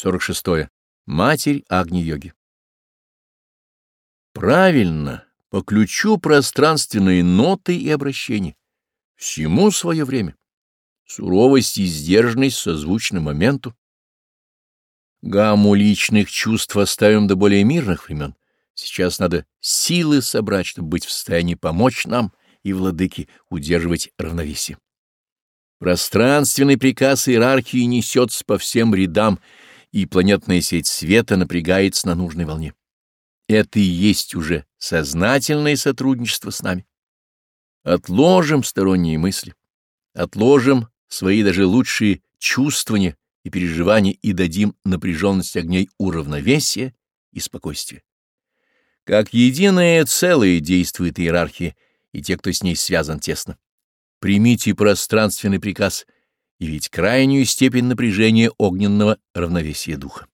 46. -е. Матерь Агни-йоги. Правильно, по ключу пространственные ноты и обращения. Всему свое время. Суровость и сдержанность созвучны моменту. Гамму личных чувств оставим до более мирных времен. Сейчас надо силы собрать, чтобы быть в состоянии помочь нам и владыке удерживать равновесие. Пространственный приказ иерархии несется по всем рядам — и планетная сеть света напрягается на нужной волне. Это и есть уже сознательное сотрудничество с нами. Отложим сторонние мысли, отложим свои даже лучшие чувствования и переживания и дадим напряженность огней уравновесия и спокойствия. Как единое целое действует иерархия и те, кто с ней связан тесно. Примите пространственный приказ — и ведь крайнюю степень напряжения огненного равновесия духа.